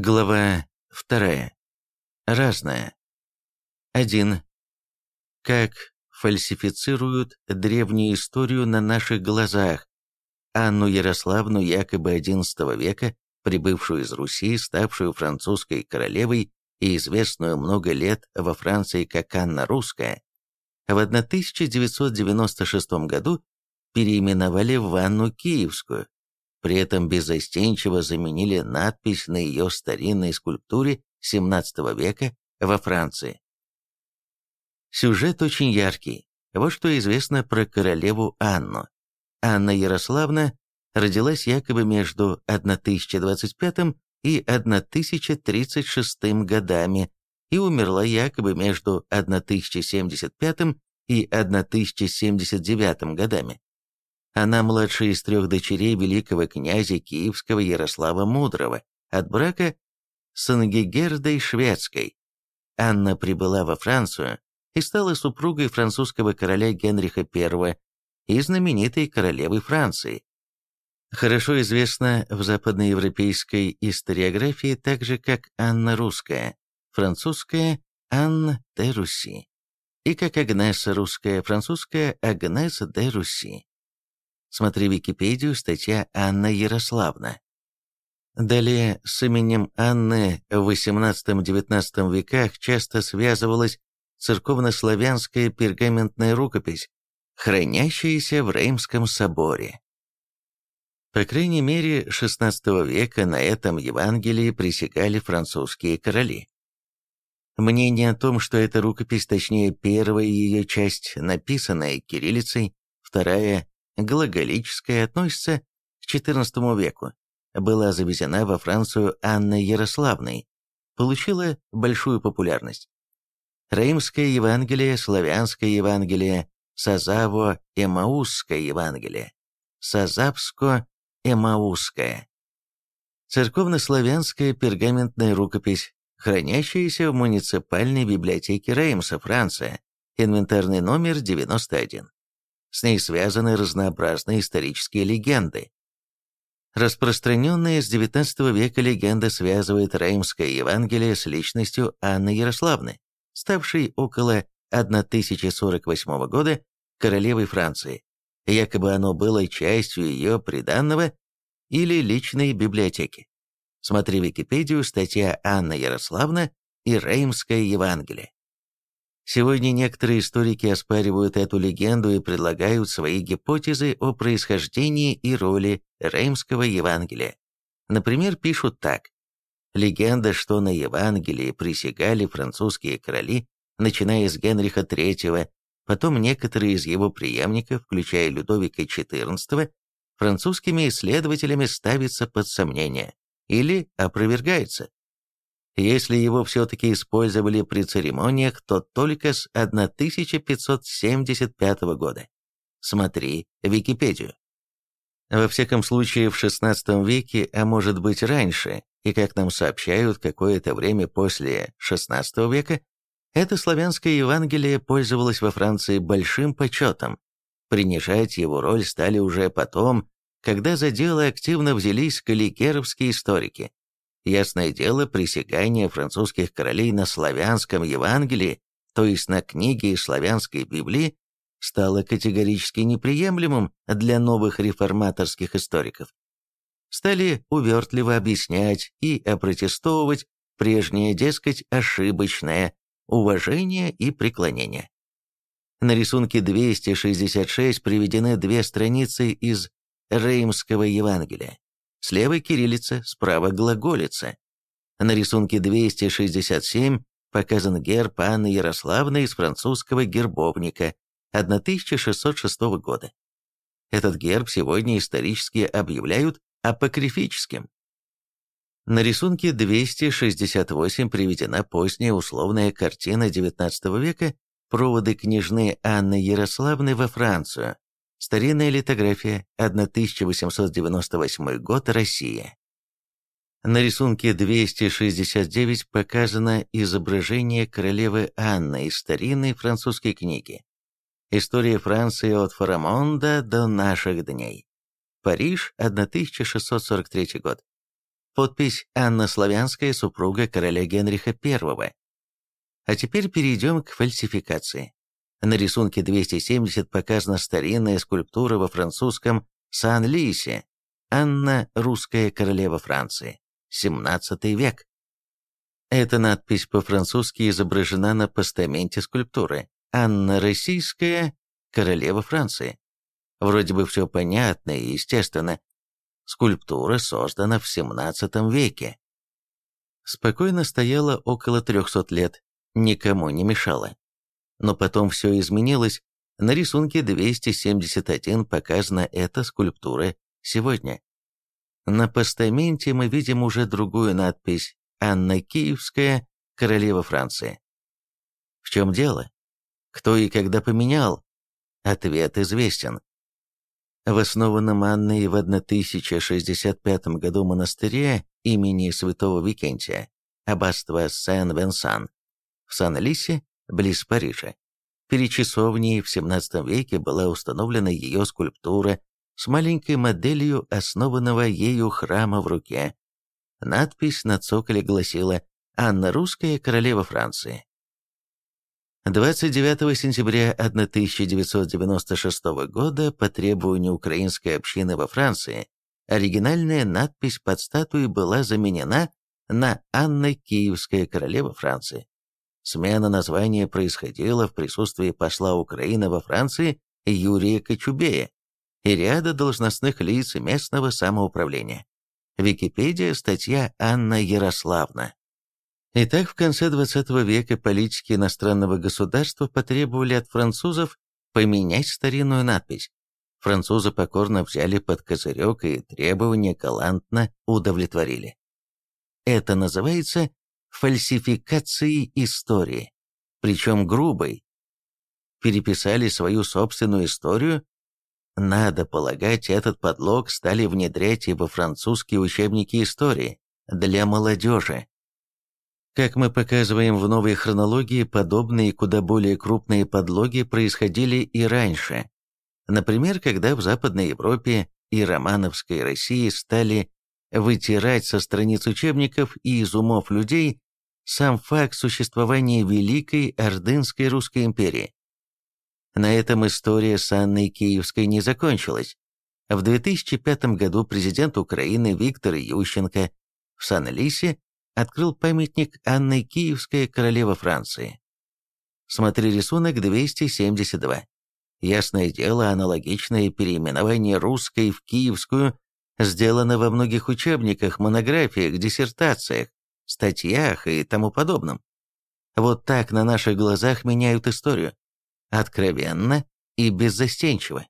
Глава 2. Разное. 1. Как фальсифицируют древнюю историю на наших глазах. Анну Ярославну якобы XI века, прибывшую из Руси, ставшую французской королевой и известную много лет во Франции как Анна Русская, в 1996 году переименовали в Анну Киевскую, при этом беззастенчиво заменили надпись на ее старинной скульптуре XVII века во Франции. Сюжет очень яркий. Вот что известно про королеву Анну. Анна Ярославна родилась якобы между 1025 и 1036 годами и умерла якобы между 1075 и 1079 годами. Она младшая из трех дочерей великого князя Киевского Ярослава Мудрого от брака с Ангегердой Шведской. Анна прибыла во Францию и стала супругой французского короля Генриха I и знаменитой королевы Франции. Хорошо известна в западноевропейской историографии так же, как Анна Русская, французская Анна де Руси, и как Агнеса Русская, французская Агнес де Руси. Смотри Википедию, статья Анна Ярославна. Далее с именем Анны в XVIII-XIX веках часто связывалась церковнославянская пергаментная рукопись, хранящаяся в Реймском соборе. По крайней мере, XVI века на этом Евангелии присягали французские короли. Мнение о том, что эта рукопись, точнее первая ее часть, написанная кириллицей, вторая глаголическая относится к XIV веку, была завезена во Францию Анной Ярославной, получила большую популярность. Римское Евангелие, Славянское Евангелие, Сазаво-Эмаусское Евангелие, Сазавско-Эмаусское. Церковно-славянская пергаментная рукопись, хранящаяся в муниципальной библиотеке Реймса, Франция, инвентарный номер 91. С ней связаны разнообразные исторические легенды. Распространенная с XIX века легенда связывает Реймское Евангелие с личностью Анны Ярославны, ставшей около 1048 года королевой Франции. Якобы оно было частью ее приданного или личной библиотеки. Смотри Википедию, статья Анна Ярославна и Реймское Евангелие. Сегодня некоторые историки оспаривают эту легенду и предлагают свои гипотезы о происхождении и роли Реймского Евангелия. Например, пишут так. Легенда, что на Евангелии присягали французские короли, начиная с Генриха III, потом некоторые из его преемников, включая Людовика XIV, французскими исследователями ставится под сомнение или опровергается. Если его все-таки использовали при церемониях, то только с 1575 года. Смотри Википедию. Во всяком случае, в XVI веке, а может быть раньше, и, как нам сообщают, какое-то время после XVI века, это славянское Евангелие пользовалось во Франции большим почетом. Принижать его роль стали уже потом, когда за дело активно взялись каллигеровские историки. Ясное дело, присягание французских королей на славянском Евангелии, то есть на книге славянской Библии, стало категорически неприемлемым для новых реформаторских историков. Стали увертливо объяснять и опротестовывать прежнее, дескать, ошибочное уважение и преклонение. На рисунке 266 приведены две страницы из Реймского Евангелия. Слева кириллица, справа глаголица. На рисунке 267 показан герб Анны Ярославны из французского гербовника 1606 года. Этот герб сегодня исторически объявляют апокрифическим. На рисунке 268 приведена поздняя условная картина XIX века «Проводы княжны Анны Ярославны во Францию», Старинная литография, 1898 год, Россия. На рисунке 269 показано изображение королевы Анны из старинной французской книги. История Франции от Фарамонда до наших дней. Париж, 1643 год. Подпись «Анна Славянская, супруга короля Генриха I». А теперь перейдем к фальсификации. На рисунке 270 показана старинная скульптура во французском Сан-Лисе «Анна, русская королева Франции», 17 век. Эта надпись по-французски изображена на постаменте скульптуры «Анна Российская, королева Франции». Вроде бы все понятно и естественно. Скульптура создана в 17 веке. Спокойно стояла около 300 лет, никому не мешала. Но потом все изменилось. На рисунке 271 показана эта скульптура сегодня. На постаменте мы видим уже другую надпись «Анна Киевская, королева Франции». В чем дело? Кто и когда поменял? Ответ известен. В основанном Анной в 1065 году монастыре имени святого Викентия, аббатство Сен-Венсан, в Сан-Лисе, близ Парижа. Перед часовней в XVII веке была установлена ее скульптура с маленькой моделью основанного ею храма в руке. Надпись на цоколе гласила «Анна Русская, королева Франции». 29 сентября 1996 года по требованию украинской общины во Франции оригинальная надпись под статуей была заменена на «Анна Киевская, королева Франции». Смена названия происходила в присутствии посла Украины во Франции Юрия Кочубея и ряда должностных лиц местного самоуправления. Википедия, статья Анна Ярославна. Итак, в конце XX века политики иностранного государства потребовали от французов поменять старинную надпись. Французы покорно взяли под козырек и требования галантно удовлетворили. Это называется фальсификацией истории, причем грубой. Переписали свою собственную историю. Надо полагать, этот подлог стали внедрять и во французские учебники истории для молодежи. Как мы показываем в новой хронологии, подобные куда более крупные подлоги происходили и раньше. Например, когда в Западной Европе и Романовской России стали вытирать со страниц учебников и из умов людей сам факт существования Великой Ордынской Русской империи. На этом история с Анной Киевской не закончилась. В 2005 году президент Украины Виктор Ющенко в Сан-Лисе открыл памятник Анны Киевской, королева Франции. Смотри рисунок 272. Ясное дело, аналогичное переименование русской в киевскую сделано во многих учебниках, монографиях, диссертациях, статьях и тому подобном. Вот так на наших глазах меняют историю. Откровенно и беззастенчиво.